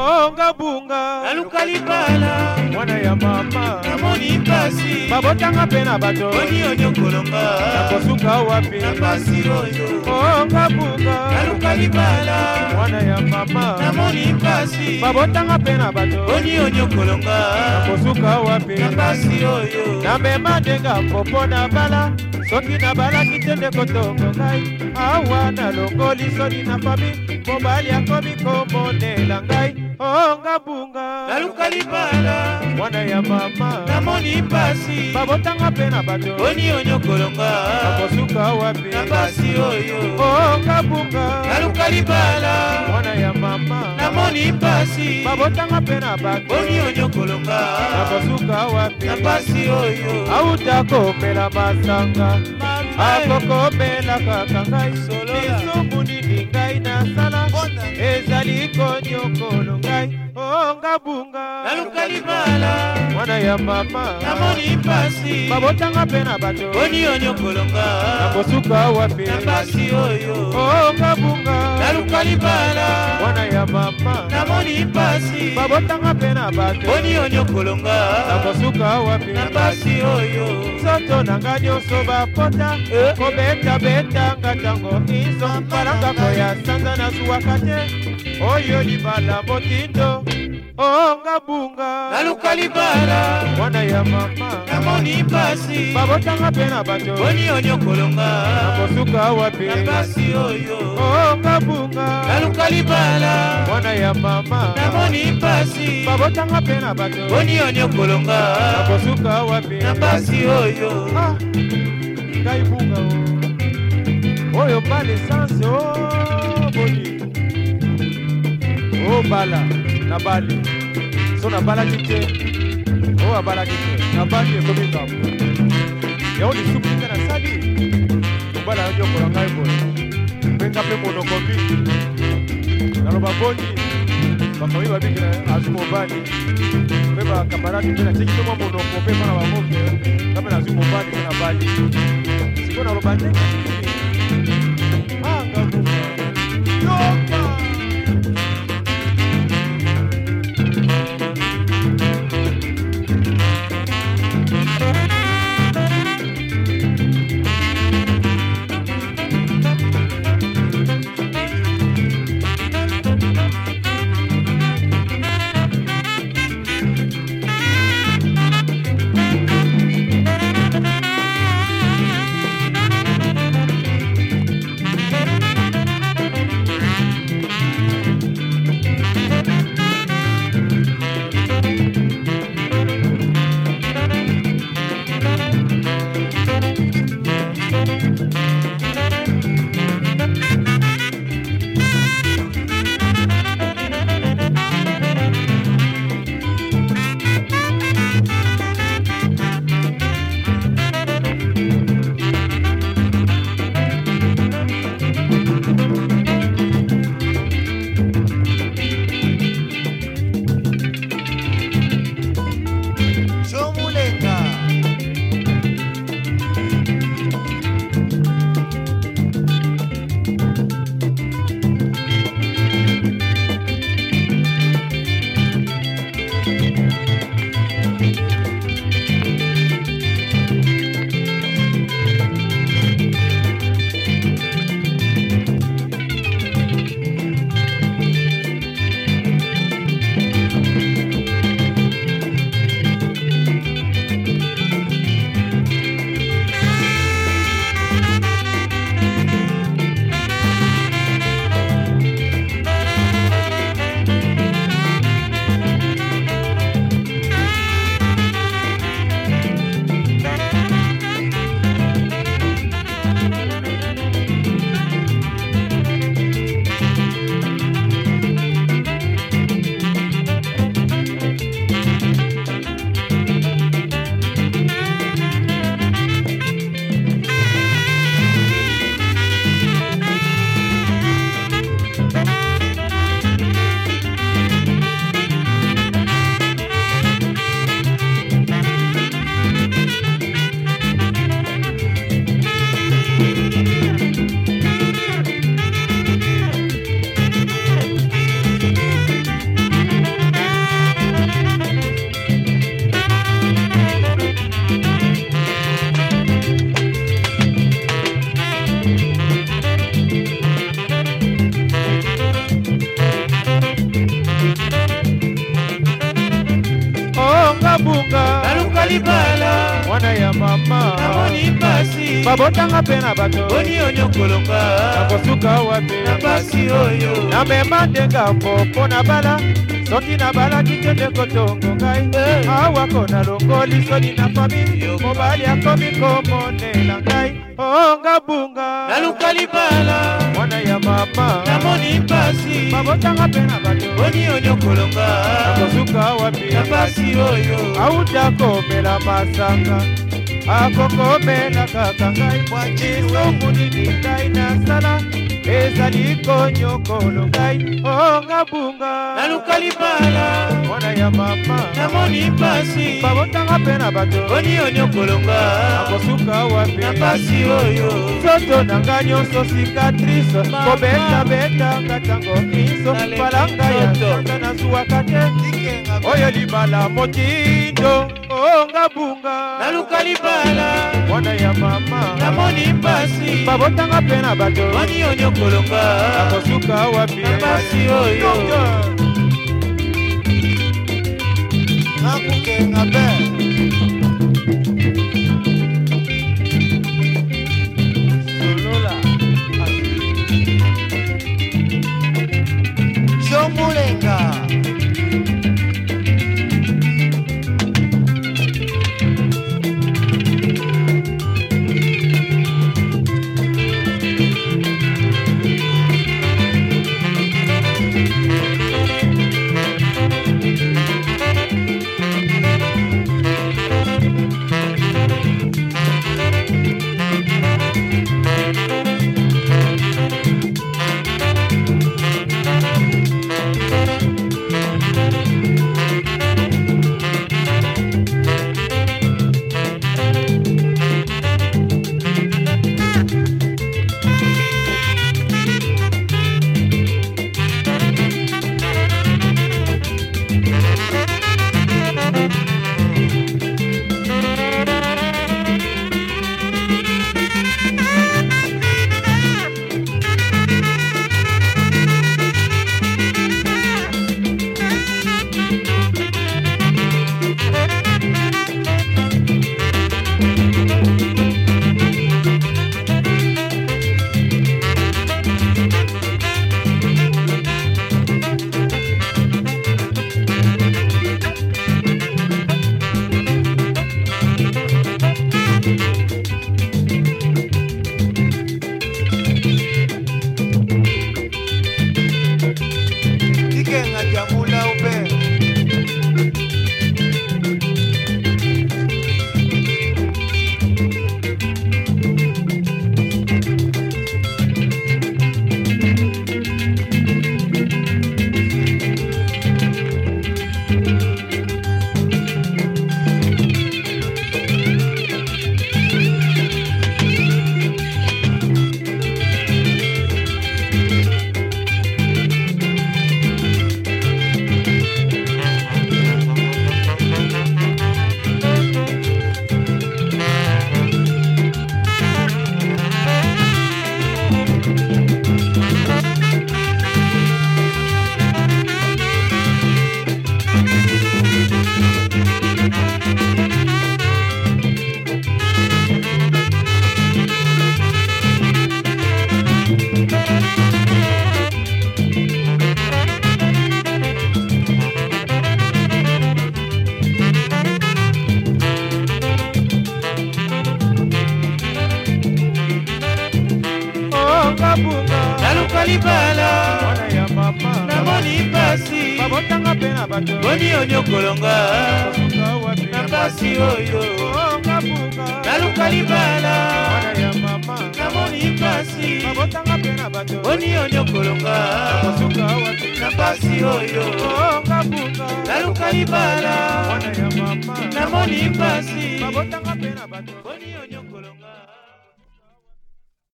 bonga bunga naluka libala mwana ya mama namoni mpasi babotanga mpe na bato oni onyokolonga nakosuka wapi na pasi oyo bonga bunga naluka libala mwana ya mama namoni mpasi babotanga mpe na bato oni onyokolonga nakosuka wapi na pasi oyo namema ndenga mpopo na bala soki nabalaki te nde kotongo ngai awa nalongoli soni na fami mobali akomikomonela ngai onga oh, bunga naluka libala mwana ya mama namoni mpasi babotanga mpe na bato boni onyokolonga akosuka wapi na basi oyo onga oh, bunga naluka libala mwana ya mama namoni mpasi babotanga mpe na bato boni onyokolonga akosuka wapi na basi oyo auta komela masanga akokomela kaka ngai solo ezali konyokolo ngai ongabunga naluka libala mwana ya mama namoni mpasi babotanga mpe na bato boni onyokolonga nakosuka wapi na mpasi oyo ongabunga naluka libala ya mama namoni mpasi babotanga mpe na bato boni onyokolonga nakosuka wapi na mpasi oyo nzoto na nga nyonso bapota eh? kobetabetanga ntango izo mpalangako ya sanza nazwwaka te oyo libala motindo onga oh, bunga naluka libala mwana ya mama namoni mpasi babotanga mpe na bato poni onyokolonga nakosuka wapi na mpasi oyo ongabunga naluka libala mwana ya mama namoni mpasi babotanga mpe na bato poni onyokolonga nakosuka wapi na mpasi oyo ngai bunga oyo bala esanse o boni obala na bali so nabalaki te o abalaki te na bandi ekomi ngambo yango lisupulinga nasali mobala yanyokola ngai boye mpenga mpe monoko mingi naloba boni bakomi babiki azwi mobali mpe bakamaradi mpe natiki mpe mwa monoko mpe mwana bamoke nga mpe nazwi mobali mpe na bali siko naloba ndenge baluka baluka libala mwana ya mama namoni mpasi babotanga mpe na bato boni onyokolonga nakosuka wapi na mpasi oyo namema ndengambo mpo na bala soki nabalaki tete kotongo ngai eh. awako nalongoli soni na fami mobali akomi komonela ngai ongabunga naluka libala mwana ya mama namoni mpasi babotanga mpe na bato oni onyokolonga nakosuka wapi na pasi oyo auta komela masanga akokomela kaka ngai mwacisongu nini ngai nasala ezali konyokolo ngai onga bunga naluka libala mwana ya mama namoni pasi babotanga mpe na bato oni onyokolonga nakosuka wapi na pasi oyo nzoto na ngai nyonso sikatrise kobetabetanga ntango iso balanga ya sanga nazwwaka te oyo libala motindo onga bunga naluka libala mwana ya mama namoni pasi babotanga mpe na bato oni onyokolonga kolonga akosuka wapi na basi oyo libala namoni pasi boni onyokolonga na pasi oyo naluka libala namoni pasi boni onyokolonga na pasi oyo naluka libala namoni pasi boni onyokolonga